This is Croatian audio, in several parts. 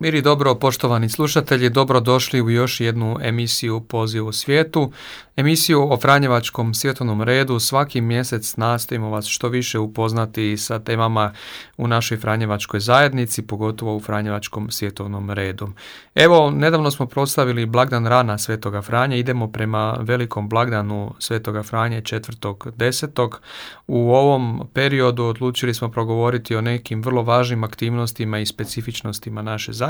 Miri dobro, poštovani slušatelji, dobro došli u još jednu emisiju Poziv u svijetu. Emisiju o Franjevačkom svjetovnom redu svaki mjesec nastojimo vas što više upoznati sa temama u našoj Franjevačkoj zajednici, pogotovo u Franjevačkom svjetovnom redu. Evo, nedavno smo proslavili blagdan rana Svetoga Franje, idemo prema velikom blagdanu Svetoga Franje desetog. U ovom periodu odlučili smo progovoriti o nekim vrlo važnim aktivnostima i specifičnostima naše zajednice,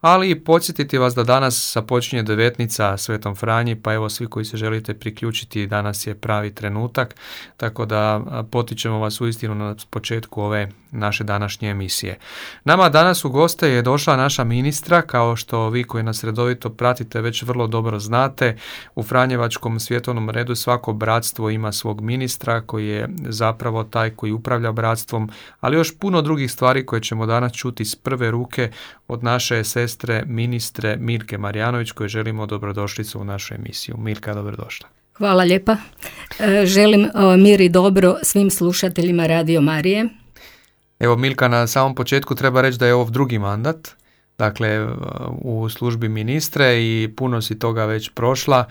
ali i podsjetiti vas da danas započinje devetnica Svetom Franji, pa evo svi koji se želite priključiti, danas je pravi trenutak, tako da potičemo vas uistinu na početku ove naše današnje emisije. Nama danas u goste je došla naša ministra, kao što vi koji nas redovito pratite već vrlo dobro znate, u Franjevačkom svjetovnom redu svako bratstvo ima svog ministra koji je zapravo taj koji upravlja bratstvom, ali još puno drugih stvari koje ćemo danas čuti s prve ruke od naše sestre ministre Mirke Marjanović koje želimo dobrodošlicu u našu emisiju. Mirka, dobrodošla. Hvala lijepa. E, želim e, mir i dobro svim slušateljima Radio Marije. Evo Milka, na samom početku treba reći da je ovo drugi mandat, dakle u službi ministre i puno si toga već prošla,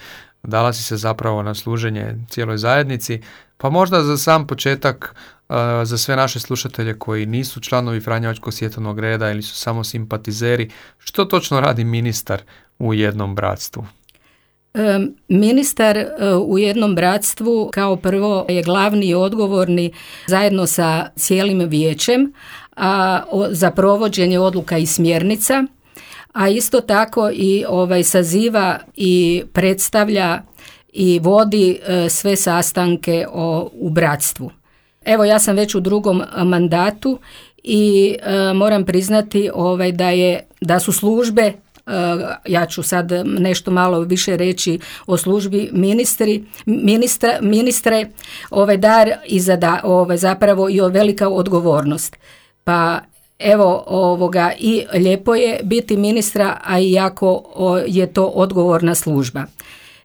dala si se zapravo na služenje cijeloj zajednici, pa možda za sam početak za sve naše slušatelje koji nisu članovi Franjevačkog svjetovnog reda ili su samo simpatizeri, što točno radi ministar u jednom bratstvu? Ministar e, u jednom bratstvu kao prvo je glavni i odgovorni zajedno sa cijelim vijećem a, za provođenje odluka i smjernica, a isto tako i ovaj saziva i predstavlja i vodi e, sve sastanke o, u bratstvu. Evo ja sam već u drugom mandatu i e, moram priznati ovaj da je da su službe Eh, ja ću sad nešto malo više reći o službi ministri, ministra, ministre, ovaj dar i zada, ovaj, zapravo i velika odgovornost. Pa evo ovoga i lijepo je biti ministra, a i jako je to odgovorna služba.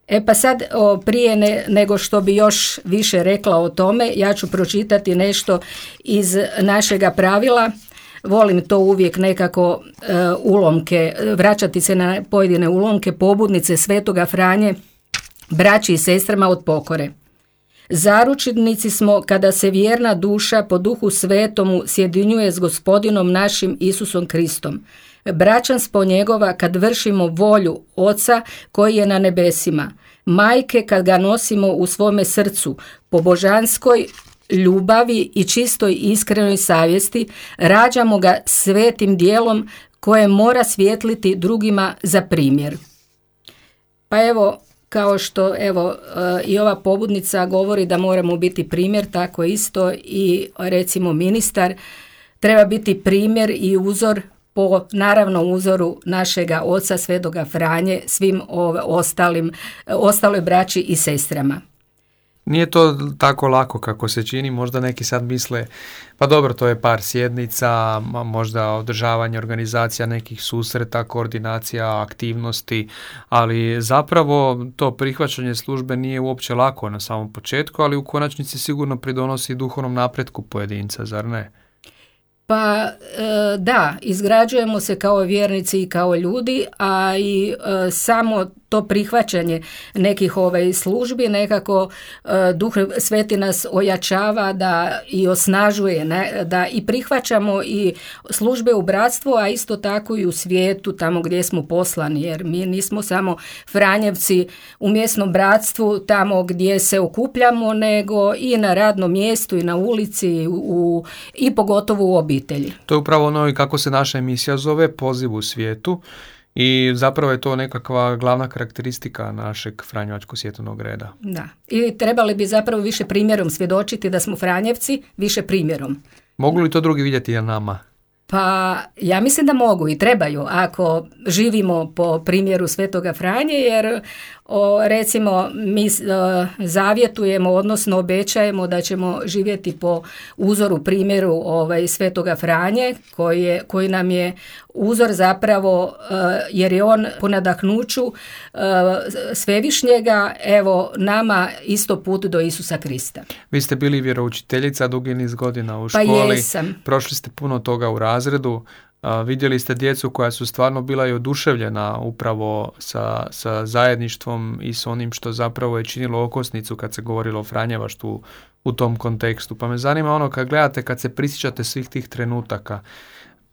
E pa sad prije nego što bi još više rekla o tome, ja ću pročitati nešto iz našega pravila volim to uvijek nekako e, ulomke, vraćati se na pojedine ulomke, pobudnice Svetoga Franje, braći i sestrama od pokore. Zaručnici smo kada se vjerna duša po duhu svetomu sjedinjuje s gospodinom našim Isusom Kristom. Braćan spo njegova kad vršimo volju Oca koji je na nebesima. Majke kad ga nosimo u svome srcu, po božanskoj ljubavi i čistoj iskrenoj savjesti rađamo ga svetim dijelom koje mora svjetliti drugima za primjer. Pa evo, kao što evo e, i ova pobudnica govori da moramo biti primjer, tako isto i recimo ministar treba biti primjer i uzor po naravno uzoru našega oca Svetoga Franje svim ostalim, ostaloj braći i sestrama. Nije to tako lako kako se čini, možda neki sad misle, pa dobro, to je par sjednica, možda održavanje organizacija nekih susreta, koordinacija, aktivnosti, ali zapravo to prihvaćanje službe nije uopće lako na samom početku, ali u konačnici sigurno pridonosi duhovnom napretku pojedinca, zar ne? Pa e, da, izgrađujemo se kao vjernici i kao ljudi, a i e, samo to prihvaćanje nekih ovaj službi nekako e, duh sveti nas ojačava da i osnažuje ne, da i prihvaćamo i službe u bratstvu a isto tako i u svijetu tamo gdje smo poslani jer mi nismo samo Franjevci u mjesnom bratstvu tamo gdje se okupljamo nego i na radnom mjestu i na ulici u, i pogotovo u obitelji. To je upravo ono i kako se naša emisija zove poziv u svijetu i zapravo je to nekakva glavna karakteristika našeg Franjevačkog svjetovnog reda. Da. I trebali bi zapravo više primjerom svjedočiti da smo Franjevci, više primjerom. Mogu li to drugi vidjeti na nama? Pa ja mislim da mogu i trebaju ako živimo po primjeru Svetoga Franje jer o, recimo mi zavjetujemo odnosno obećajemo da ćemo živjeti po uzoru primjeru ovaj Svetoga Franje koji, je, koji nam je uzor zapravo e, jer je on po nadahnuću e, svevišnjega evo nama isto put do Isusa Krista. Vi ste bili vjeroučiteljica dugi niz godina u pa školi. Jesam. Prošli ste puno toga u razredu. Vidjeli ste djecu koja su stvarno bila i oduševljena upravo sa, sa zajedništvom i s onim što zapravo je činilo okosnicu kad se govorilo o Franjevaštu u tom kontekstu. Pa me zanima ono kad gledate, kad se prisjećate svih tih trenutaka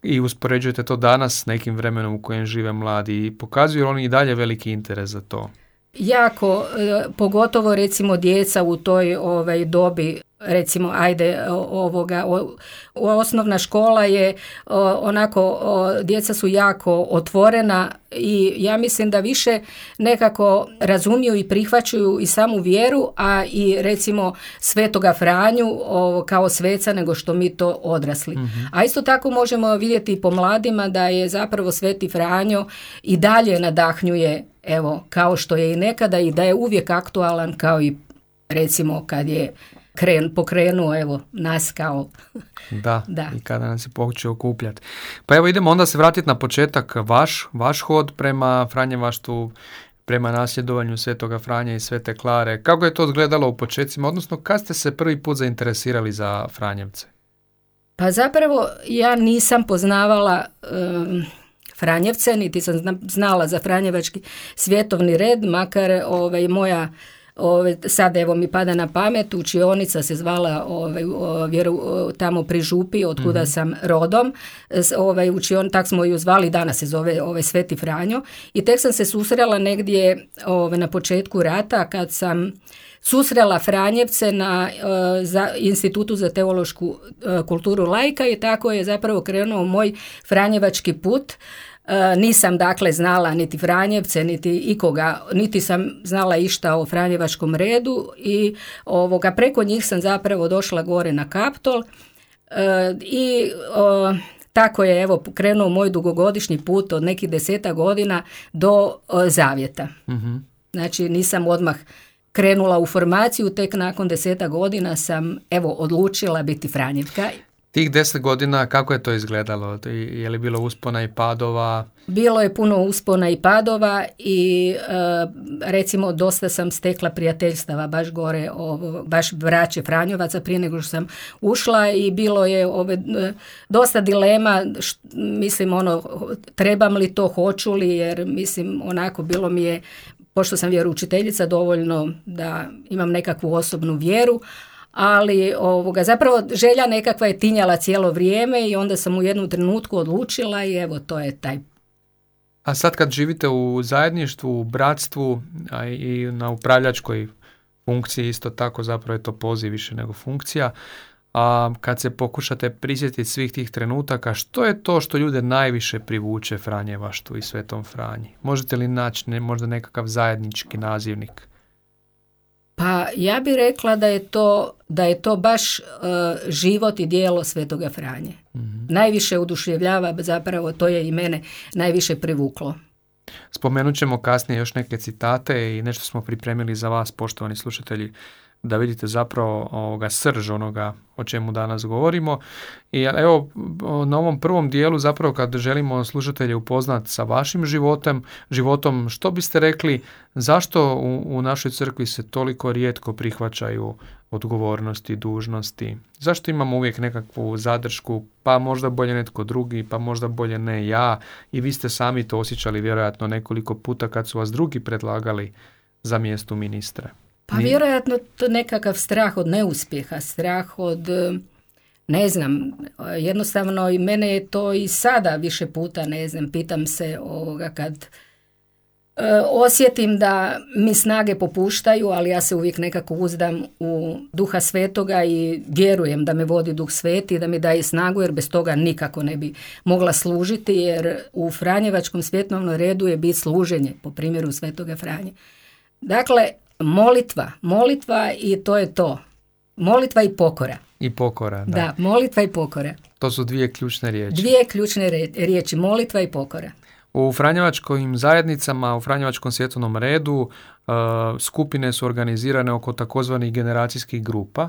i uspoređujete to danas s nekim vremenom u kojem žive mladi i pokazuju oni i dalje veliki interes za to? Jako, e, pogotovo recimo djeca u toj ovaj, dobi recimo ajde ovoga osnovna škola je onako djeca su jako otvorena i ja mislim da više nekako razumiju i prihvaćaju i samu vjeru a i recimo svetoga Franju kao sveca nego što mi to odrasli mhm. a isto tako možemo vidjeti po mladima da je zapravo sveti Franjo i dalje nadahnjuje evo kao što je i nekada i da je uvijek aktualan kao i recimo kad je kren, pokrenuo evo nas kao da, da. i kada nas je počeo okupljati. Pa evo idemo onda se vratiti na početak vaš, vaš hod prema Franjevaštu, prema nasljedovanju Svetoga Franja i Svete Klare. Kako je to odgledalo u početcima, odnosno kad ste se prvi put zainteresirali za Franjevce? Pa zapravo ja nisam poznavala Franjevce, niti sam znala za Franjevački svjetovni red, makar ovaj, moja Ove, sad evo mi pada na pamet, učionica se zvala ovaj, vjeru, tamo pri Župi, od kuda mhm. sam rodom. Ovaj, učion, tak smo ju zvali, danas se zove ovaj, Sveti Franjo. I tek sam se susrela negdje ovaj, na početku rata kad sam susrela Franjevce na za Institutu za teološku kulturu lajka i tako je zapravo krenuo moj Franjevački put E, nisam dakle znala niti Franjevce, niti ikoga, niti sam znala išta o Franjevačkom redu i ovoga, preko njih sam zapravo došla gore na Kaptol. E, i tako je evo krenuo moj dugogodišnji put od nekih deseta godina do Zavjeta. mm Znači nisam odmah krenula u formaciju, tek nakon deseta godina sam evo odlučila biti Franjevka Tih deset godina kako je to izgledalo? Je li bilo uspona i padova? Bilo je puno uspona i padova i e, recimo dosta sam stekla prijateljstava baš gore, ovo, baš braće Franjovaca prije nego što sam ušla i bilo je ove, e, dosta dilema, mislim ono trebam li to, hoću li jer mislim onako bilo mi je pošto sam vjeroučiteljica dovoljno da imam nekakvu osobnu vjeru, ali ovoga, zapravo želja nekakva je tinjala cijelo vrijeme i onda sam u jednom trenutku odlučila i evo to je taj a sad kad živite u zajedništvu, u bratstvu a i na upravljačkoj funkciji isto tako zapravo je to poziv više nego funkcija, a kad se pokušate prisjetiti svih tih trenutaka, što je to što ljude najviše privuče Franjevaštu i Svetom Franji? Možete li naći ne, možda nekakav zajednički nazivnik? Pa ja bih rekla da je to, da je to baš uh, život i dijelo Svetoga Franje. mm Najviše oduševljava, zapravo to je i mene najviše privuklo. Spomenut ćemo kasnije još neke citate i nešto smo pripremili za vas, poštovani slušatelji da vidite zapravo ovoga srž onoga o čemu danas govorimo. I evo, na ovom prvom dijelu zapravo kad želimo slušatelje upoznati sa vašim životom, životom, što biste rekli, zašto u, u našoj crkvi se toliko rijetko prihvaćaju odgovornosti, dužnosti? Zašto imamo uvijek nekakvu zadršku, pa možda bolje netko drugi, pa možda bolje ne ja i vi ste sami to osjećali vjerojatno nekoliko puta kad su vas drugi predlagali za mjestu ministra. Pa vjerojatno to nekakav strah od neuspjeha, strah od ne znam, jednostavno i mene je to i sada više puta, ne znam, pitam se ovoga kad e, osjetim da mi snage popuštaju, ali ja se uvijek nekako uzdam u duha svetoga i vjerujem da me vodi duh sveti, da mi daje snagu jer bez toga nikako ne bi mogla služiti jer u Franjevačkom svjetnovnom redu je bit služenje po primjeru svetoga Franje. Dakle, molitva, molitva i to je to. molitva i pokora. I pokora, da. Da, molitva i pokora. To su dvije ključne riječi. Dvije ključne riječi, molitva i pokora. U Franjevačkim zajednicama, u Franjevačkom svjetovnom redu e, skupine su organizirane oko takozvanih generacijskih grupa.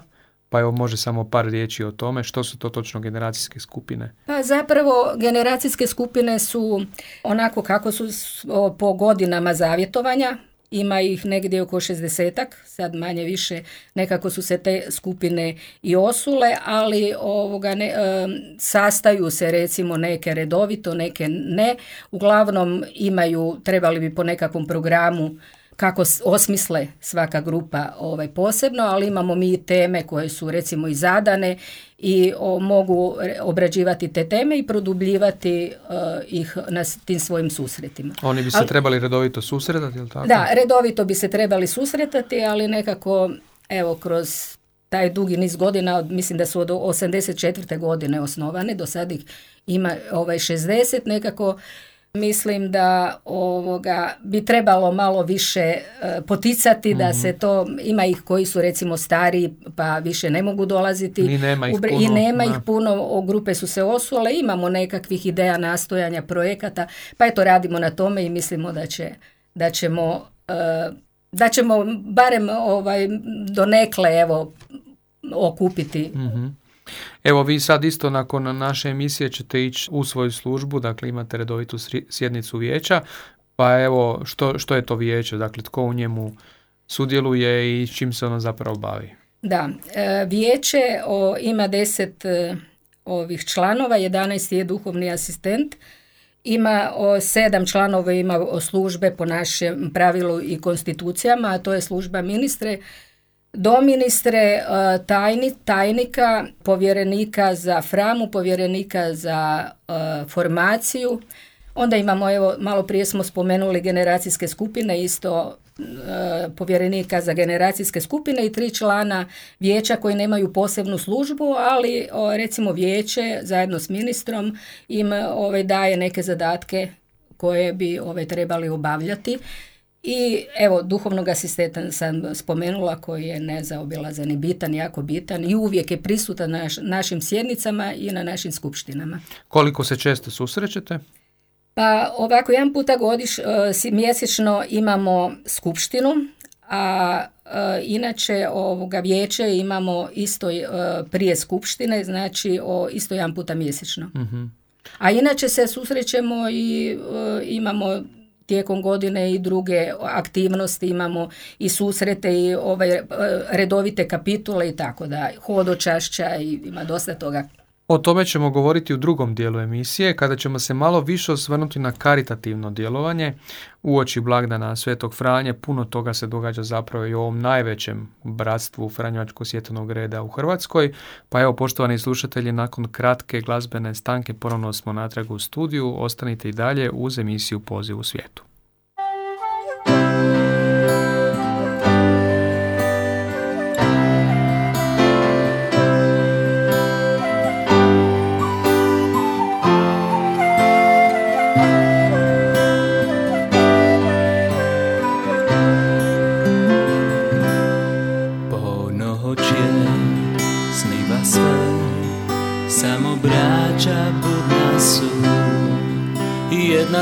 Pa evo može samo par riječi o tome. Što su to točno generacijske skupine? Pa zapravo generacijske skupine su onako kako su po godinama zavjetovanja, ima ih negdje oko 60 sad manje više nekako su se te skupine i osule, ali ovoga ne, em, sastaju se recimo neke redovito, neke ne. Uglavnom imaju, trebali bi po nekakvom programu kako osmisle svaka grupa ovaj posebno, ali imamo mi teme koje su recimo i zadane i o, mogu obrađivati te teme i produbljivati eh, ih na tim svojim susretima. Oni bi se Ali- trebali redovito susretati, jel tako? Da, redovito bi se trebali susretati, ali nekako evo kroz taj dugi niz godina, od, mislim da su od 84. godine osnovane, do sad ih ima ovaj 60, nekako mislim da ovoga bi trebalo malo više e, poticati da se to, ima ih koji su recimo stariji pa više ne mogu dolaziti. Ni nema ih bre- I puno, nema ih puno, o, grupe su se osule, imamo nekakvih ideja nastojanja projekata, pa eto radimo na tome i mislimo da će da ćemo e, da ćemo barem ovaj donekle evo okupiti Mhm. Evo vi sad isto nakon naše emisije ćete ići u svoju službu, dakle imate redovitu sjednicu vijeća, pa evo što, što je to vijeće, dakle tko u njemu sudjeluje i čim se ono zapravo bavi. Da, e, vijeće ima deset e, ovih članova, 11 je duhovni asistent, ima o, sedam članova ima o službe po našem pravilu i konstitucijama, a to je služba ministre, doministre, e, tajni, tajnika, povjerenika za framu, povjerenika za e, formaciju, Onda imamo, evo, malo prije smo spomenuli generacijske skupine, isto e, povjerenika za generacijske skupine i tri člana vijeća koji nemaju posebnu službu, ali recimo vijeće zajedno s ministrom im ovaj, daje neke zadatke koje bi ovaj, trebali obavljati. I evo, duhovnog asistenta sam spomenula koji je nezaobilazan i bitan, jako bitan i uvijek je prisutan na naš- našim sjednicama i na našim skupštinama. Koliko se često susrećete? Pa ovako, jedan puta godiš, e, mjesečno imamo skupštinu, a e, inače ovoga vijeće imamo isto e, prije skupštine, znači o, isto jedan puta mjesečno. Mhm. A inače se susrećemo i imamo tijekom godine i druge aktivnosti, imamo i susrete i ovaj, redovite kapitule i tako da, hodočašća i ima dosta toga. O tome ćemo govoriti u drugom dijelu emisije, kada ćemo se malo više osvrnuti na karitativno djelovanje. Uoči blagdana Svetog Franje puno toga se događa zapravo i u ovom najvećem bratstvu Franjevačkog svjetovnog reda u Hrvatskoj. Pa evo, poštovani slušatelji, nakon kratke glazbene stanke ponovno smo natrag u studiju. Ostanite i dalje uz emisiju Poziv u svijetu.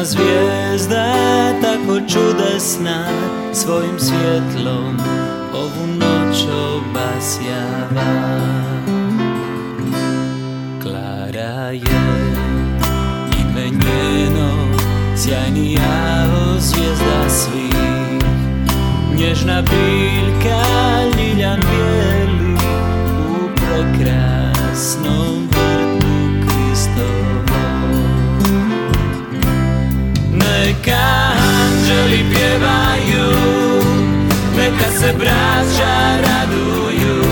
Zvijezda tako čudesna Svojim svjetlom ovu noć obasjava. Klara je ime njeno Sjajnija zvijezda svih. Nježna biljka, Neka anđeli pjevaju Neka se braća raduju.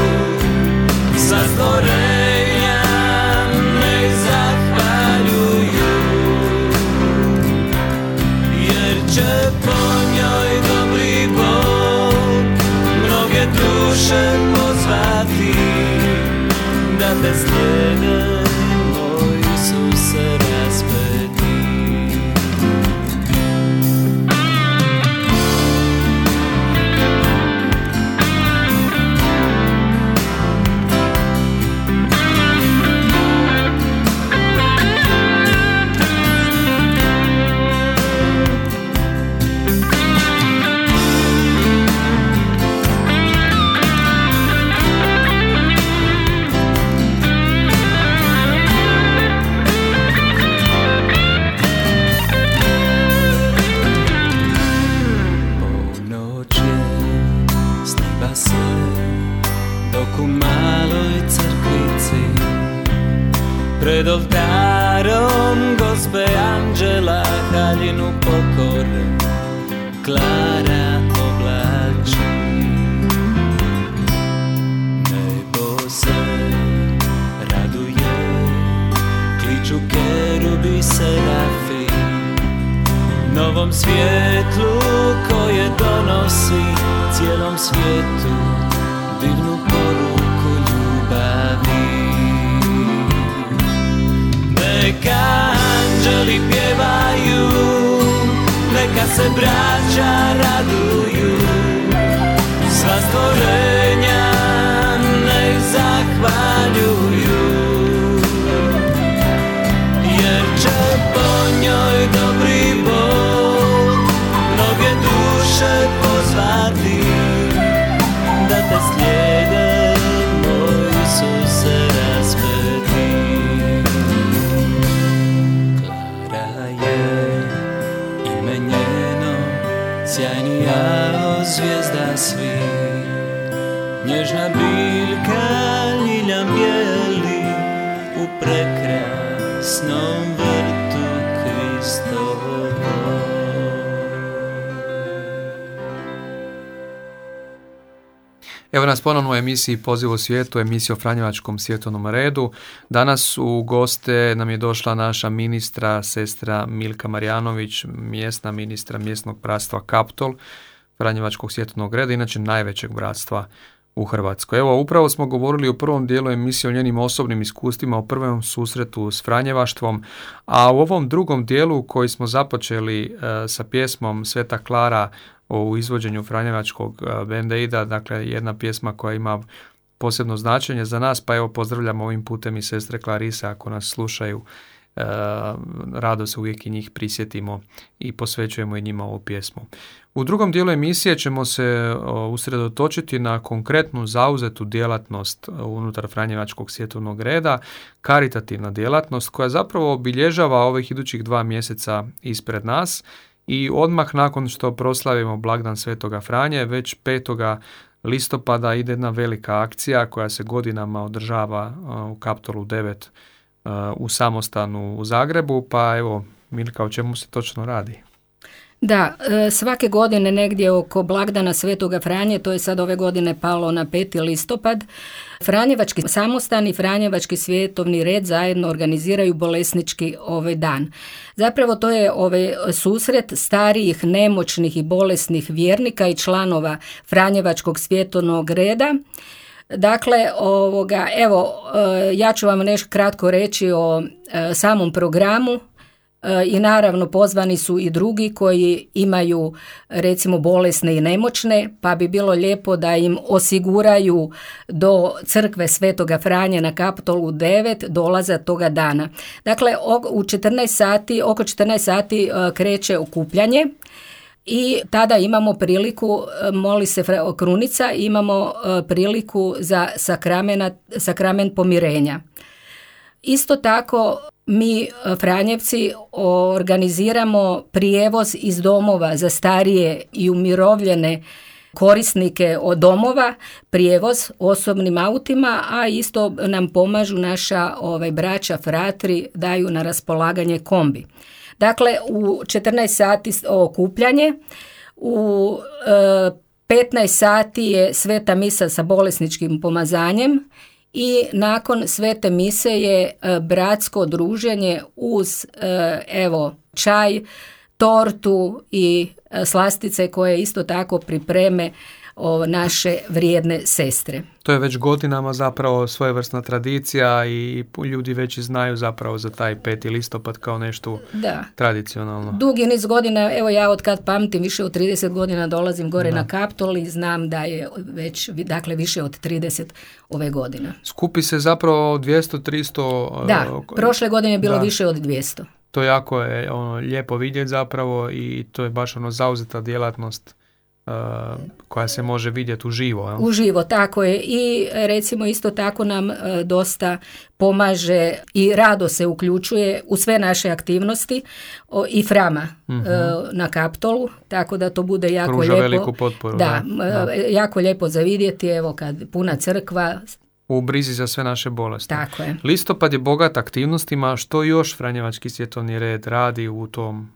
Sa stvorenja nek zahvaljuju. Jer će po njoj dobri Bog mnoge duše pozvati da te slijede Klara raduje Novom svijetlu koje donosi cijelom svijetu divnu poruku ljubavi. Neka anđeli pjevaju, neka se braća raduju Sva stvorenja nek zahvaljuju Jer će po njoj dobri Bog mnoge duše pozvati Da te slijede svi. Nježna biljka bijeli U prekrasnom vrtu Evo nas ponovno u emisiji Poziv u svijetu, emisiji o Franjevačkom svjetovnom redu. Danas u goste nam je došla naša ministra, sestra Milka Marjanović, mjesna ministra mjesnog bratstva Kaptol, Franjevačkog svjetovnog reda, inače najvećeg bratstva u Hrvatskoj. Evo, upravo smo govorili u prvom dijelu emisije o njenim osobnim iskustvima, o prvom susretu s Franjevaštvom, a u ovom drugom dijelu koji smo započeli e, sa pjesmom Sveta Klara u izvođenju Franjevačkog e, dakle jedna pjesma koja ima posebno značenje za nas, pa evo pozdravljamo ovim putem i sestre Klarise ako nas slušaju. E, rado se uvijek i njih prisjetimo i posvećujemo i njima ovu pjesmu. U drugom dijelu emisije ćemo se usredotočiti na konkretnu zauzetu djelatnost unutar Franjevačkog svjetovnog reda, karitativna djelatnost koja zapravo obilježava ovih idućih dva mjeseca ispred nas i odmah nakon što proslavimo blagdan Svetoga Franje, već 5. listopada ide jedna velika akcija koja se godinama održava uh, u Kaptolu 9 uh, u samostanu u Zagrebu, pa evo Milka, o čemu se točno radi? Da, e, svake godine negdje oko blagdana Svetoga Franje, to je sad ove godine palo na 5. listopad, Franjevački samostan i Franjevački svjetovni red zajedno organiziraju bolesnički ovaj dan. Zapravo to je ovaj susret starijih, nemoćnih i bolesnih vjernika i članova Franjevačkog svjetovnog reda. Dakle, ovoga, evo, e, ja ću vam nešto kratko reći o e, samom programu i naravno pozvani su i drugi koji imaju recimo bolesne i nemoćne pa bi bilo lijepo da im osiguraju do crkve Svetoga Franje na Kapitolu 9 dolaza toga dana. Dakle u 14 sati, oko 14 sati e, kreće okupljanje i tada imamo priliku, e, moli se krunica, imamo e, priliku za sakrament pomirenja. Isto tako mi e, Franjevci organiziramo prijevoz iz domova za starije i umirovljene korisnike od domova, prijevoz osobnim autima, a isto nam pomažu naša ovaj, braća fratri, daju na raspolaganje kombi. Dakle, u 14 sati okupljanje, u e, 15 sati je sveta misa sa bolesničkim pomazanjem i nakon svete mise je e, bratsko druženje uz e, evo čaj, tortu i e, slastice koje isto tako pripreme o, naše vrijedne sestre. To je već godinama zapravo svojevrsna tradicija i ljudi već i znaju zapravo za taj 5. listopad kao nešto da. tradicionalno. Dugi niz godina, evo ja od kad pamtim više od 30 godina dolazim gore na Kaptol i znam da je već dakle više od 30 ove godine. Skupi se zapravo 200-300... Da, e, prošle godine je bilo više od 200. To jako je ono, lijepo vidjeti zapravo i to je baš ono zauzeta djelatnost koja se može vidjeti uživo. U Uživo, tako je. I recimo isto tako nam e, dosta pomaže i rado se uključuje u sve naše aktivnosti i Frama e, mhm. na Kaptolu, tako da to bude jako Pruža lijepo. veliku potporu. Da, da, jako lijepo za vidjeti, evo kad puna crkva, u brizi za sve naše bolesti. Tako je. Listopad je bogat aktivnostima, što još Franjevački svjetovni red radi u tom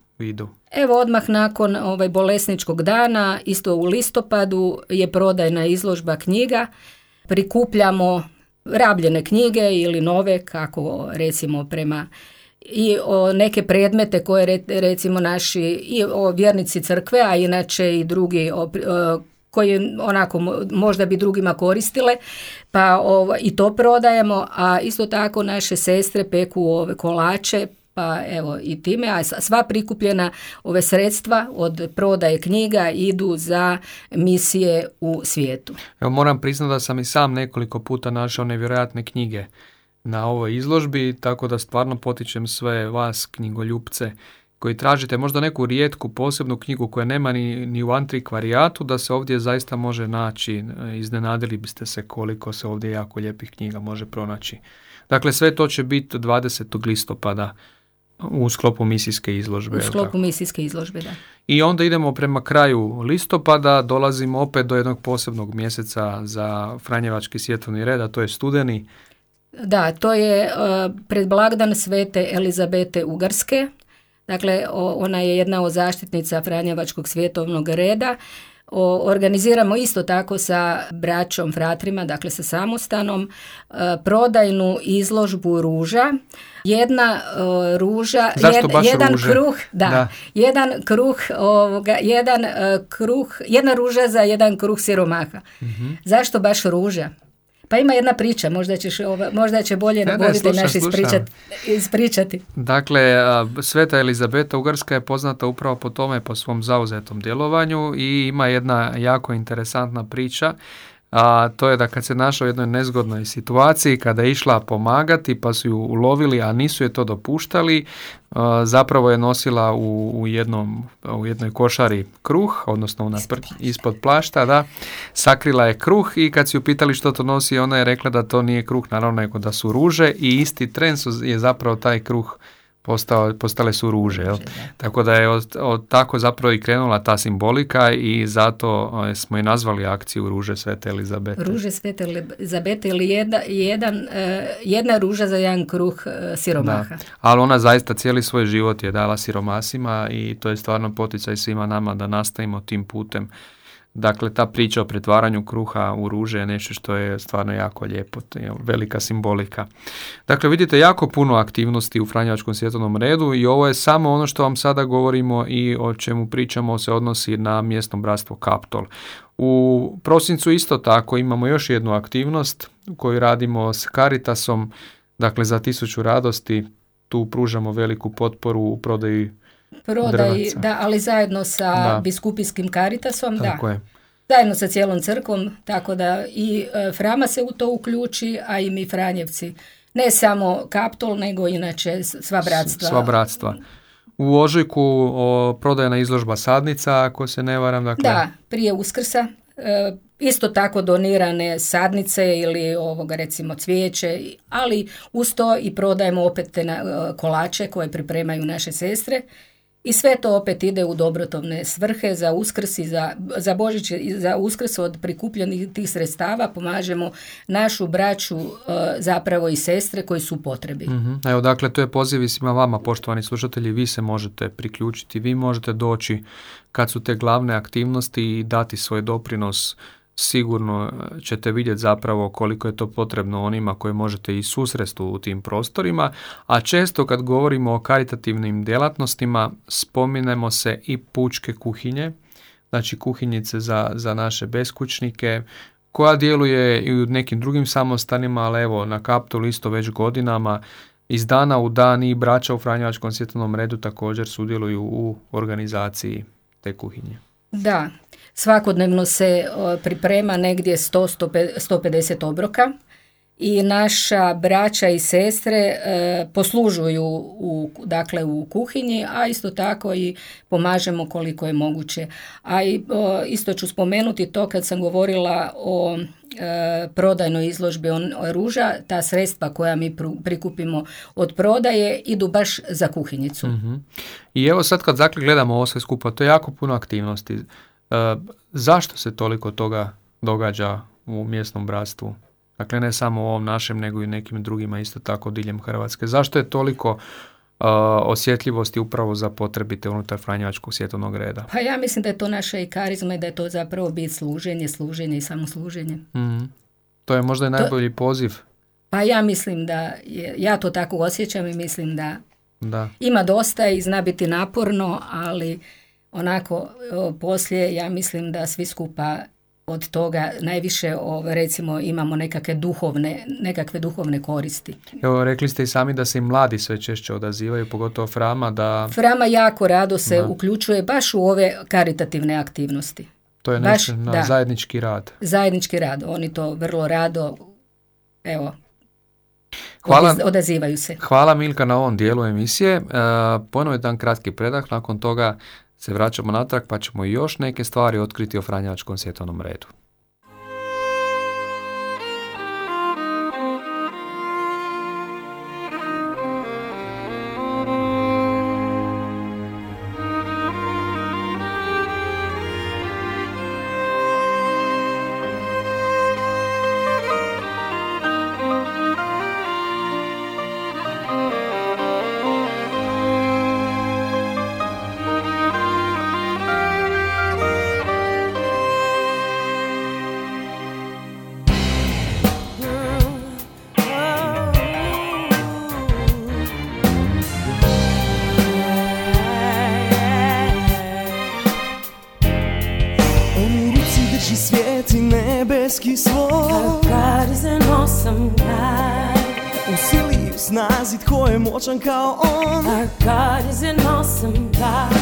Evo odmah nakon ovaj bolesničkog dana, isto u listopadu je prodajna izložba knjiga. Prikupljamo rabljene knjige ili nove, kako recimo prema i o neke predmete koje recimo naši i o vjernici crkve, a inače i drugi o, koji onako možda bi drugima koristile, pa ovo, i to prodajemo, a isto tako naše sestre peku ove kolače, pa evo i time, a sva prikupljena ove sredstva od prodaje knjiga idu za misije u svijetu. Evo moram priznati da sam i sam nekoliko puta našao nevjerojatne knjige na ovoj izložbi, tako da stvarno potičem sve vas knjigoljupce koji tražite možda neku rijetku posebnu knjigu koja nema ni, ni u antrikvarijatu, da se ovdje zaista može naći. Iznenadili biste se koliko se ovdje jako lijepih knjiga može pronaći. Dakle, sve to će biti 20. listopada u sklopu misijske izložbe. U sklopu misijske izložbe, da. I onda idemo prema kraju listopada, dolazimo opet do jednog posebnog mjeseca za Franjevački svjetovni red, a to je studeni. Da, to je uh, pred blagdan svete Elizabete Ugarske. Dakle, ona je jedna od zaštitnica Franjevačkog svjetovnog reda. Organiziramo isto tako sa braćom, fratrima, dakle sa samostanom, uh, prodajnu izložbu ruža jedna uh, ruža, jedan kruh, da, jedan kruh, ovoga, jedan uh, kruh, jedna ruža za jedan kruh siromaha. uh Zašto baš ruža? Pa ima jedna priča, možda, ćeš, možda će bolje ne, ne, naš ispričati. Dakle, Sveta Elizabeta Ugarska je poznata upravo po tome, po svom zauzetom djelovanju i ima jedna jako interesantna priča a to je da kad se našla u jednoj nezgodnoj situaciji, kada je išla pomagati pa su ju ulovili, a nisu je to dopuštali, zapravo je nosila u, u, jednom, u jednoj košari kruh, odnosno ispod plašta, da, sakrila je kruh i kad su ju pitali što to nosi, ona je rekla da to nije kruh, naravno nego da su ruže i isti tren su, je zapravo taj kruh postao, postale su ruže. Jel? Tako da je od, od, tako zapravo i krenula ta simbolika i zato smo i nazvali akciju Ruže Svete Elizabete. Ruže Svete Elizabete ili jedna, jedan, e, jedna ruža za jedan kruh e, siromaha. Da. Ali ona zaista cijeli svoj život je dala siromasima i to je stvarno poticaj svima nama da nastavimo tim putem Dakle, ta priča o pretvaranju kruha u ruže je nešto što je stvarno jako lijepo, je velika simbolika. Dakle, vidite jako puno aktivnosti u Franjevačkom svjetovnom redu i ovo je samo ono što vam sada govorimo i o čemu pričamo se odnosi na mjesno bratstvo Kaptol. U prosincu isto tako imamo još jednu aktivnost koju radimo s Caritasom, dakle za tisuću radosti, tu pružamo veliku potporu u prodaji Prodaj, da, ali zajedno sa da. biskupijskim karitasom, tako da. Je. Zajedno sa cijelom crkvom, tako da i e, Frama se u to uključi, a i mi Franjevci. Ne samo Kaptol, nego inače sva bratstva. Sva bratstva. U Ožujku o, prodajna izložba sadnica, ako se ne varam. Dakle... Da, prije Uskrsa. E, isto tako donirane sadnice ili ovoga recimo cvijeće, ali uz to i prodajemo opet te na, e, kolače koje pripremaju naše sestre i sve to opet ide u dobrotovne svrhe za uskrs i za, za Božić i za uskrs od prikupljenih tih sredstava pomažemo našu braću e, zapravo i sestre koji su u potrebi. mm Evo dakle to je poziv i svima vama poštovani slušatelji, vi se možete priključiti, vi možete doći kad su te glavne aktivnosti i dati svoj doprinos sigurno e, ćete vidjeti zapravo koliko je to potrebno onima koje možete i susresti u tim prostorima, a često kad govorimo o karitativnim djelatnostima spominemo se i pučke kuhinje, znači kuhinjice za, za naše beskućnike, koja djeluje i u nekim drugim samostanima, ali evo na Kaptolu isto već godinama iz dana u dan i braća u Franjevačkom svjetovnom redu također sudjeluju u organizaciji te kuhinje. Da, Svakodnevno se priprema negdje 100-150 obroka i naša braća i sestre e, poslužuju u, dakle, u kuhinji, a isto tako i pomažemo koliko je moguće. A i, isto ću spomenuti to kad sam govorila o e, prodajnoj izložbi on, ruža, ta sredstva koja mi prikupimo od prodaje idu baš za kuhinjicu. Mhm. I evo sad kad zakle gledamo ovo sve skupa, to je jako puno aktivnosti. E, zašto se toliko toga događa u mjesnom bratstvu? Dakle, ne samo u ovom našem, nego i nekim drugima isto tako diljem Hrvatske. Zašto je toliko osjetljivosti upravo za potrebite unutar Franjevačkog svjetovnog reda? Pa ja mislim da je to naša i karizma i da je to zapravo bit služenje, služenje i samo služenje. mm To je možda i najbolji poziv. Pa ja mislim da, je, ja to tako osjećam i mislim da, da. ima dosta i zna biti naporno, ali onako poslije ja mislim da svi skupa od toga najviše recimo imamo nekakve duhovne, nekakve duhovne koristi. Evo rekli ste i sami da se i mladi sve češće odazivaju, pogotovo Frama da... Frama jako rado se uključuje baš u ove karitativne aktivnosti. To je baš, na zajednički rad. Zajednički rad, oni to vrlo rado, evo, Hvala, odazivaju se. Hvala Milka na ovom dijelu emisije. Uh, ponovo je dan kratki predah, nakon toga se vraćamo natrag pa ćemo još neke stvari otkriti o Franjačkom svjetovnom redu. U sili i snazi tko je moćan kao on. Our God is an awesome God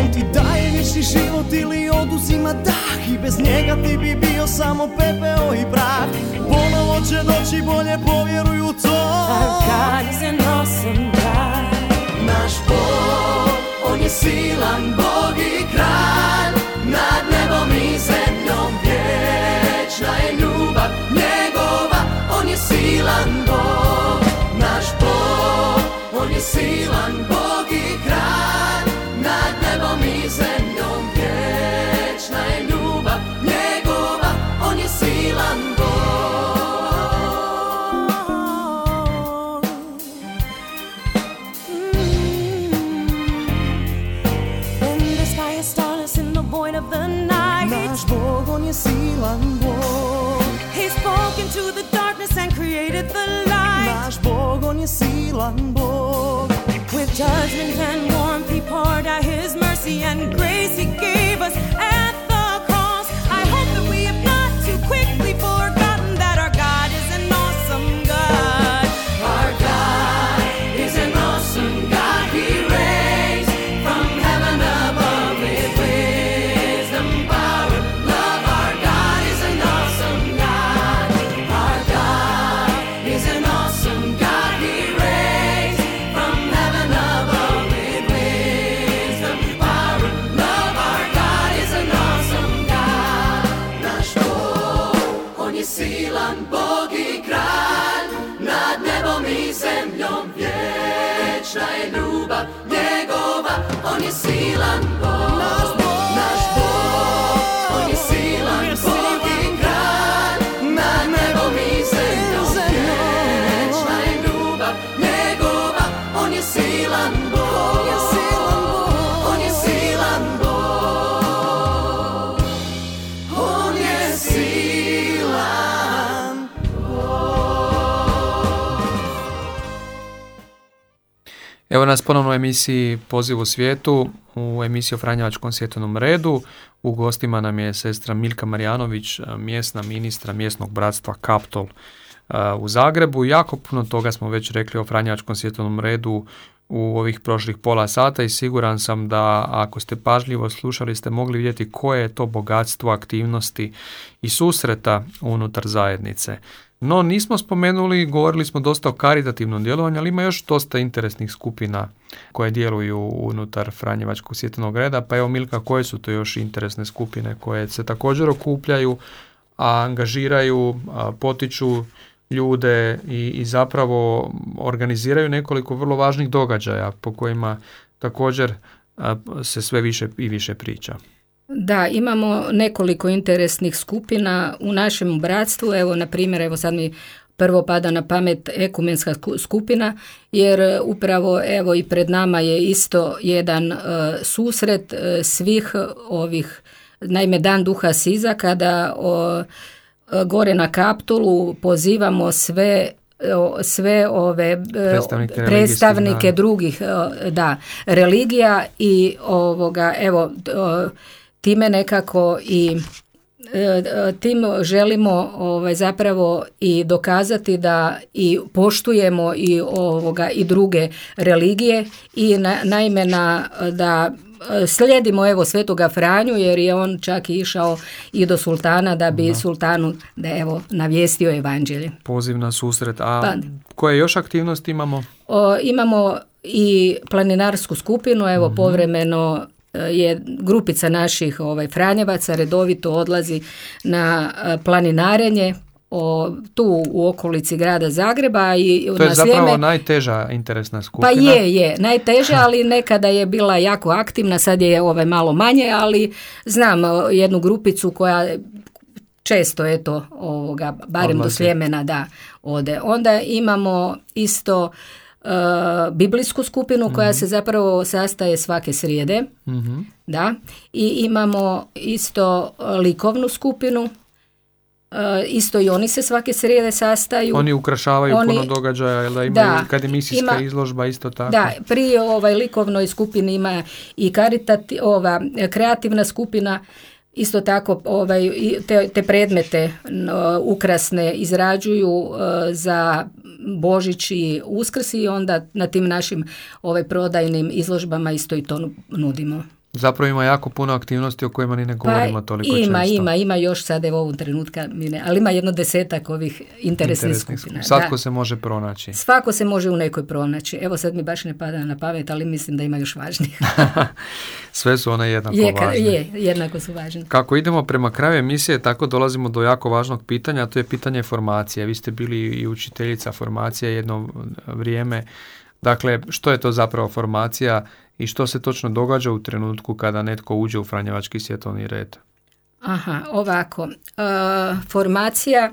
On ti daje vječni život ili oduzima dah I bez njega ti bi bio samo pepeo i prah Ponovo će doći bolje povjeruju to. Our God is an awesome God Naš Bog, On je silan Bog i kralj silan Bog i kralj Nad nebom i zemljom vječna je ljubav njegova On je silan Bog. In the sky is starless in the void of the night. Naš Bog, On je silan Bog. He spoke into the darkness and created the light. Naš Bog, On je silan Bog judgment and Evo nas ponovno u emisiji Poziv u svijetu, u emisiji o Franjevačkom svjetovnom redu. U gostima nam je sestra Milka Marjanović, mjesna ministra mjesnog bratstva Kaptol u Zagrebu. Jako puno toga smo već rekli o Franjevačkom svjetovnom redu u ovih prošlih pola sata i siguran sam da ako ste pažljivo slušali ste mogli vidjeti koje je to bogatstvo aktivnosti i susreta unutar zajednice. No nismo spomenuli, govorili smo dosta o karitativnom djelovanju, ali ima još dosta interesnih skupina koje djeluju unutar Franjevačkog svjetovnog reda. Pa evo Milka, koje su to još interesne skupine koje se također okupljaju, a angažiraju, a, potiču ljude i, i zapravo organiziraju nekoliko vrlo važnih događaja po kojima također se sve više i više priča. Da, imamo nekoliko interesnih skupina u našem bratstvu. Evo, na primjer, evo sad mi prvo pada na pamet ekumenska sku- skupina, jer e, upravo evo i pred nama je isto jedan e, susret e, svih ovih, naime Dan Duha Siza, kada o, gore na kaptulu pozivamo sve sve ove Predstavnike predstavnike drugih da religija i ovoga evo time nekako i e, e, tim želimo ovaj zapravo i dokazati da i poštujemo i ovoga i druge religije i na, naime na da e, slijedimo evo Svetoga Franju jer je on čak išao i do sultana da bi sultanu da evo navijestio evanđelje. Poziv na susret. A Pa- koje još aktivnosti imamo? O, imamo i planinarsku skupinu, evo povremeno e, je grupica naših ovaj, Franjevaca redovito odlazi na e, planinarenje o, tu u okolici grada Zagreba i To je zapravo Sljeme. najteža interesna Pa skupina. je, je, najteže, ali nekada je bila jako aktivna, sad je ovaj malo manje, ali znam o, jednu grupicu koja često eto ovoga barem do Odlazi. Sljemena da ode. Onda imamo isto e, biblijsku skupinu koja se zapravo sastaje svake srijede, Mhm. da, i imamo isto e, likovnu skupinu, e, isto i oni se svake srijede sastaju. Oni ukrašavaju Oni- puno događaja, jel da imaju Da, kad je misijska ima- izložba isto tako. Da, pri ovaj likovnoj skupini ima i karitati, ova kreativna skupina isto tako ovaj te, te predmete ukrasne izrađuju za Božić i Uskrs i onda na tim našim ovaj prodajnim izložbama isto i to nu- nudimo. Zapravo ima jako puno aktivnosti o kojima ni ne govorimo toliko Pa ima, često. ima, ima još sad evo ovog trenutka, ali ima jedno desetak ovih interesnih Interesnih skupina. Svatko da. se može pronaći. Svako se može u nekoj pronaći. Evo sad mi baš ne pada na pamet, ali mislim da ima još važnijih. Sve su one jednako je, važne. je, jednako su važni. Kako idemo prema kraju emisije, tako dolazimo do jako važnog pitanja, a to je pitanje formacije. Vi ste bili i učiteljica formacije jedno vrijeme. Dakle, što je to zapravo formacija i što se točno događa u trenutku kada netko uđe u Franjevački svjetovni red? Aha, ovako. E, formacija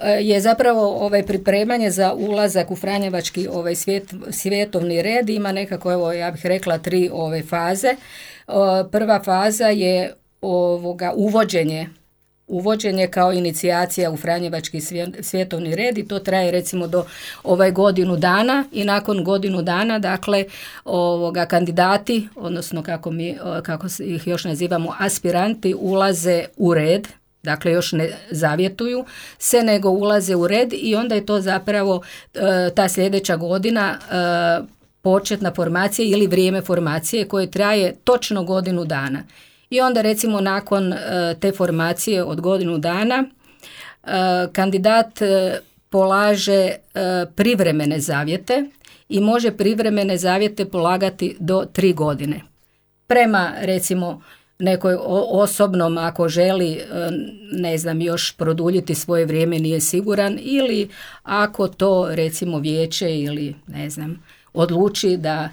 e, je zapravo ovaj pripremanje za ulazak u Franjevački ovaj svijet, svjetovni red. Ima nekako, evo, ja bih rekla, tri ove faze. E, prva faza je ovoga uvođenje uvođenje kao inicijacija u Franjevački svje- svjetovni red i to traje recimo do ovaj godinu dana i nakon godinu dana dakle ovoga kandidati odnosno kako mi kako ih još nazivamo aspiranti ulaze u red Dakle, još ne zavjetuju se, nego ulaze u red i onda je to zapravo e, ta sljedeća godina e, početna formacija ili vrijeme formacije koje traje točno godinu dana. I onda recimo nakon e, te formacije od godinu dana e, kandidat e, polaže privremene zavjete i može privremene zavjete polagati do tri godine. Prema recimo nekoj osobnom ako želi ne znam još produljiti svoje vrijeme nije siguran ili ako to recimo vijeće ili ne znam odluči da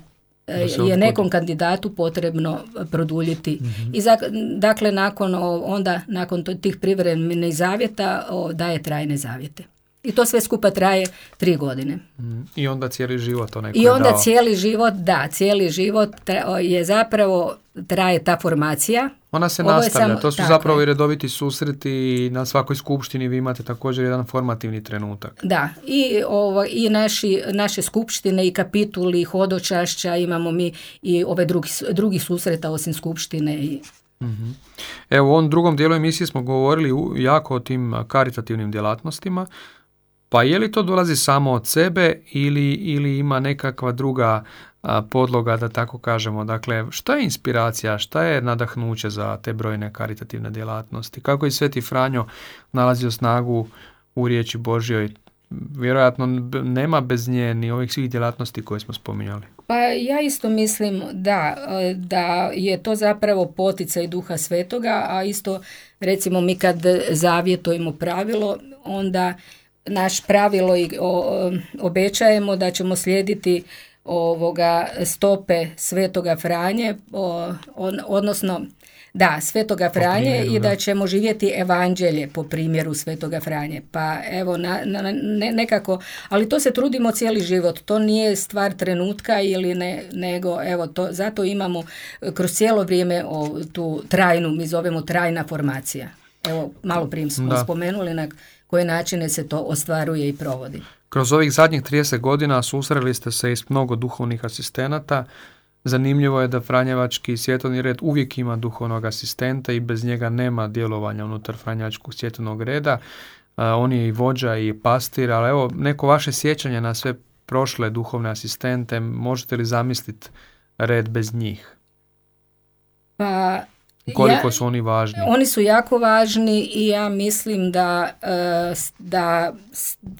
je odgodi. nekom kandidatu potrebno produljiti. I zak- dakle nakon onda nakon tih privremenih zavjeta o, daje trajne zavjete. I to sve skupa traje tri godine. Mm, I onda cijeli život onaj I onda dao. cijeli život, da, cijeli život tra- je zapravo traje ta formacija. Ona se Ovo nastavlja, samo- to su tako zapravo je. i redoviti susreti i na svakoj skupštini vi imate također jedan formativni trenutak. Da, i, ovo, i naši, naše skupštine i kapituli, hodočašća, imamo mi i ove drugi, drugih susreta osim skupštine. I, Evo u ovom drugom dijelu emisije smo govorili jako o tim karitativnim djelatnostima, pa je li to dolazi samo od sebe ili, ili ima nekakva druga a, podloga da tako kažemo? Dakle, šta je inspiracija, šta je nadahnuće za te brojne karitativne djelatnosti? Kako je Sveti Franjo nalazio snagu u riječi Božjoj? Vjerojatno nema bez nje ni ovih svih djelatnosti koje smo spominjali. Pa ja isto mislim da, da je to zapravo poticaj duha svetoga, a isto recimo mi kad zavjetujemo pravilo, onda naš pravilo i o- obećajemo da ćemo slijediti ovoga stope svetoga Franje, o- on- odnosno Da, Svetoga Franje primjeru, i da ćemo živjeti evanđelje po primjeru Svetoga Franje. Pa evo, na, na- na- ne, nekako, ali to se trudimo cijeli život. To nije stvar trenutka ili ne, nego evo, to, zato imamo e, kroz cijelo vrijeme o, tu trajnu, mi zovemo trajna formacija. Evo, malo prije smo Da. spomenuli na koje načine se to ostvaruje i provodi. Kroz ovih zadnjih 30 godina susreli ste se i s mnogo duhovnih asistenata. Zanimljivo je da Franjevački svjetovni red uvijek ima duhovnog asistenta i bez njega nema djelovanja unutar Franjevačkog svjetovnog reda. On je i vođa i pastir, ali evo neko vaše sjećanje na sve prošle duhovne asistente, možete li zamisliti red bez njih? Pa, Koliko ja- su oni važni? Oni su jako važni i ja mislim da, e, da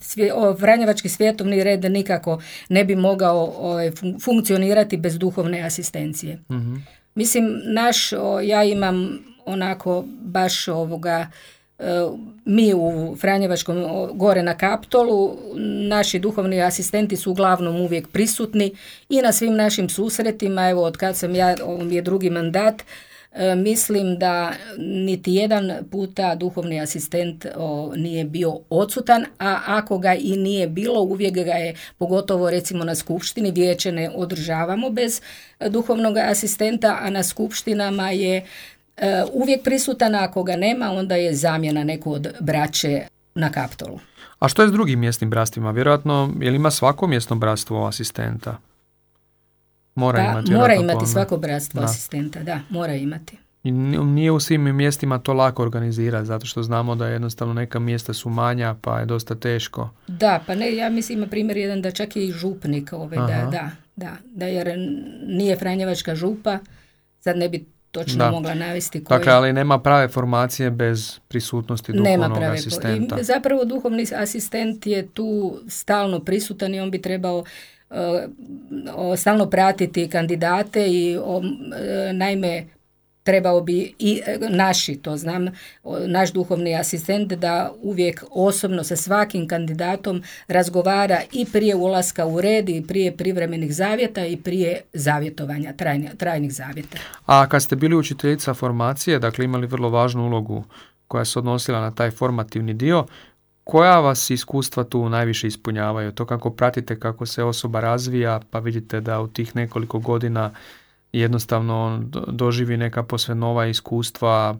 svje- o, Franjevački svjetovni red nikako ne bi mogao ovaj, fun- funkcionirati bez duhovne asistencije. Mhm. Mislim, naš, o, ja imam onako baš ovoga, e, mi u Franjevačkom o, gore na Kaptolu, naši duhovni asistenti su uglavnom uvijek prisutni i na svim našim susretima, evo od kad sam ja, ovo mi je drugi mandat, mislim da niti jedan puta duhovni asistent o, nije bio odsutan, a ako ga i nije bilo, uvijek ga je, pogotovo recimo na skupštini, vijeće ne održavamo bez e, duhovnog asistenta, a na skupštinama je e, uvijek prisutan, a ako ga nema, onda je zamjena neko od braće na kaptolu. A što je s drugim mjesnim brastvima? Vjerojatno, je li ima svako mjesno bratstvo asistenta? Mora Pa, imati. mora imati svako bratstvo Da. asistenta, da, mora imati. I ni- nije u svim mjestima to lako organizirati, zato što znamo da jednostavno neka mjesta su manja, pa je dosta teško. Da, pa ne, ja mislim ima primjer jedan da čak i župnik, ovaj, da, da, da, da, jer nije Franjevačka župa, sad ne bi točno Da. mogla navesti koji. Dakle, ali nema prave formacije bez prisutnosti Nema duhovnog prave po- asistenta. I zapravo duhovni asistent je tu stalno prisutan i on bi trebao stalno pratiti kandidate i e, naime trebao bi i e, naši, to znam, naš duhovni asistent da uvijek osobno sa svakim kandidatom razgovara i prije ulaska u red i prije privremenih zavjeta i prije zavjetovanja, trajni- trajnih zavjeta. A kad ste bili učiteljica formacije, dakle imali vrlo važnu ulogu koja se odnosila na taj formativni dio, koja vas iskustva tu najviše ispunjavaju? To kako pratite kako se osoba razvija, pa vidite da u tih nekoliko godina jednostavno doživi neka posve nova iskustva,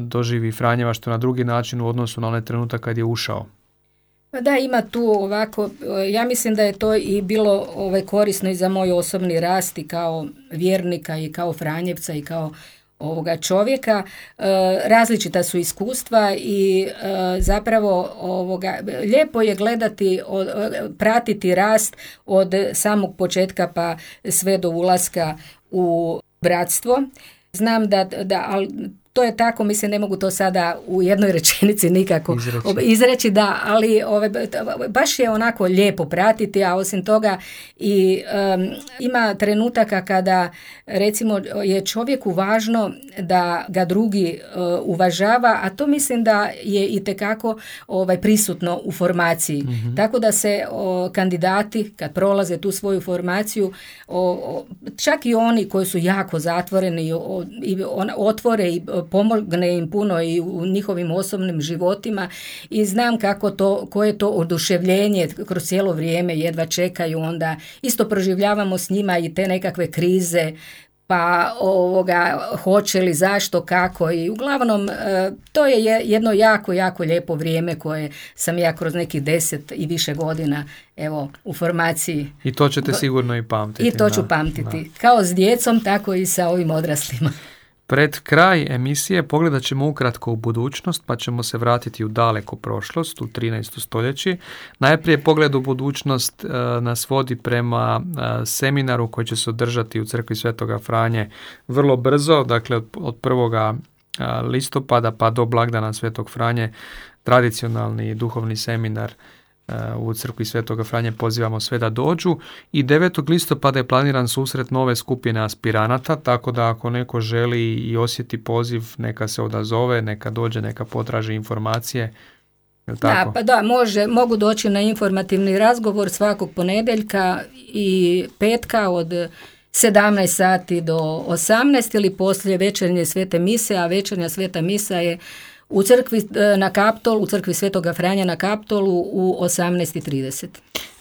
doživi Franjevaštvo na drugi način u odnosu na onaj trenutak kad je ušao. Pa da, ima tu ovako, ja mislim da je to i bilo ovaj, korisno i za moj osobni rast i kao vjernika i kao Franjevca i kao ovoga čovjeka. E, različita su iskustva i e, zapravo ovoga, lijepo je gledati, o- pratiti rast od samog početka pa sve do ulaska u bratstvo. Znam da, da ali to je tako, mislim, ne mogu to sada u jednoj rečenici nikako Izreći. izreći, da, ali ove, baš je onako lijepo pratiti, a osim toga i em, ima trenutaka kada recimo je čovjeku važno da ga drugi e, uvažava, a to mislim da je i tekako ovaj, prisutno u formaciji. Tako da se o, kandidati kad prolaze tu svoju formaciju, o, o, čak i oni koji su jako zatvoreni o, i on, otvore i pomogne im puno i u njihovim osobnim životima i znam kako to, koje je to oduševljenje kroz cijelo vrijeme jedva čekaju onda isto proživljavamo s njima i te nekakve krize pa ovoga hoće li, zašto, kako i uglavnom e, to je je- jedno jako, jako lijepo vrijeme koje sam ja kroz nekih deset i više godina evo u formaciji I to ćete sigurno i pamtiti. i to ću da, pamtiti. da. Kao s djecom, tako i sa ovim odraslima. Pred kraj emisije pogledat ćemo ukratko u budućnost, pa ćemo se vratiti u daleku prošlost, u 13. stoljeći. Najprije pogled u budućnost e, nas vodi prema e, seminaru koji će se održati u crkvi Svetoga Franje vrlo brzo, dakle od, od 1. e, listopada pa do blagdana Svetog Franje, tradicionalni duhovni seminar u crkvi Svetoga Franje pozivamo sve da dođu i 9. listopada je planiran susret nove skupine aspiranata, tako da ako neko želi i osjeti poziv, neka se odazove, neka dođe, neka potraži informacije. Tako? Da, pa da, može, mogu doći na informativni razgovor svakog ponedjeljka i petka od 17 sati do 18 ili poslije večernje svete mise, a večernja sveta misa je u crkvi e, na Kaptolu, u crkvi Svetoga Franja na Kaptolu u 18.30.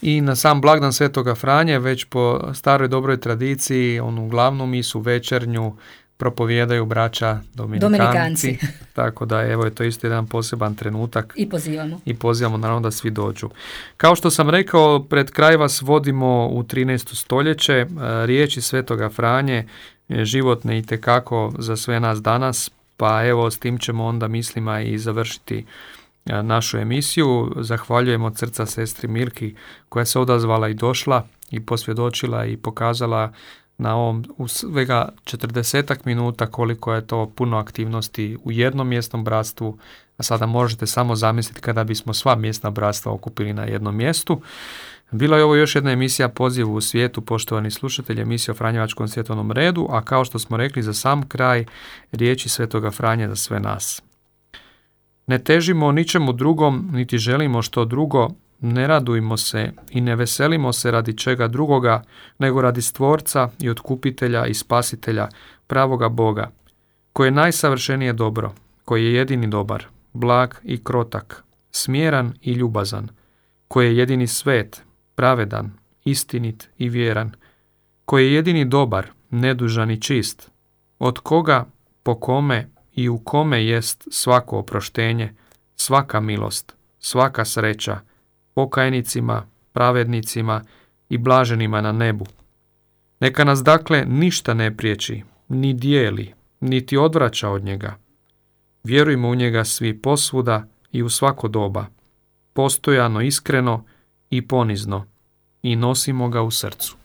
I na sam blagdan Svetoga Franje, već po staroj dobroj tradiciji, onu glavnu misu večernju propovijedaju braća Dominikanci. Dominikanci. Tako da evo je to isto jedan poseban trenutak I pozivamo. i pozivamo naravno da svi dođu. Kao što sam rekao, pred kraj vas vodimo u 13. stoljeće, e, riječi Svetoga Franje, e, životne i tekako za sve nas danas, pa evo s tim ćemo onda mislima i završiti e, našu emisiju. Zahvaljujemo od srca sestri Mirki koja se odazvala i došla i posvjedočila i pokazala na ovom u svega 40 minuta koliko je to puno aktivnosti u jednom mjesnom bratstvu, a sada možete samo zamisliti kada bismo sva mjesna bratstva okupili na jednom mjestu. Bila je ovo još jedna emisija Poziv u svijetu, poštovani slušatelji, emisija o Franjevačkom svjetovnom redu, a kao što smo rekli za sam kraj, riječi Svetoga Franje za sve nas. Ne težimo ničemu drugom, niti želimo što drugo, ne radujmo se i ne veselimo se radi čega drugoga, nego radi stvorca i otkupitelja i spasitelja, pravoga Boga, koji je najsavršenije dobro, koji je jedini dobar, blag i krotak, smjeran i ljubazan, koji je jedini svet, pravedan, istinit i vjeran, koji je jedini dobar, nedužan i čist, od koga, po kome i u kome jest svako oproštenje, svaka milost, svaka sreća, pokajnicima, pravednicima i blaženima na nebu. Neka nas dakle ništa ne priječi, ni dijeli, niti odvraća od njega. Vjerujmo u njega svi posvuda i u svako doba, postojano iskreno i ponizno, i nosimo ga u srcu.